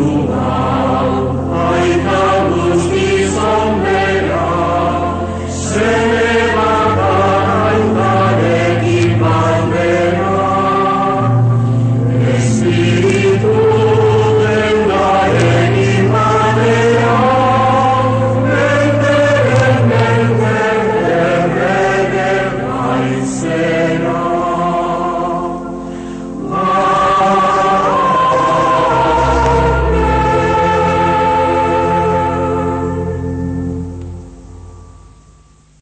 Jehovah.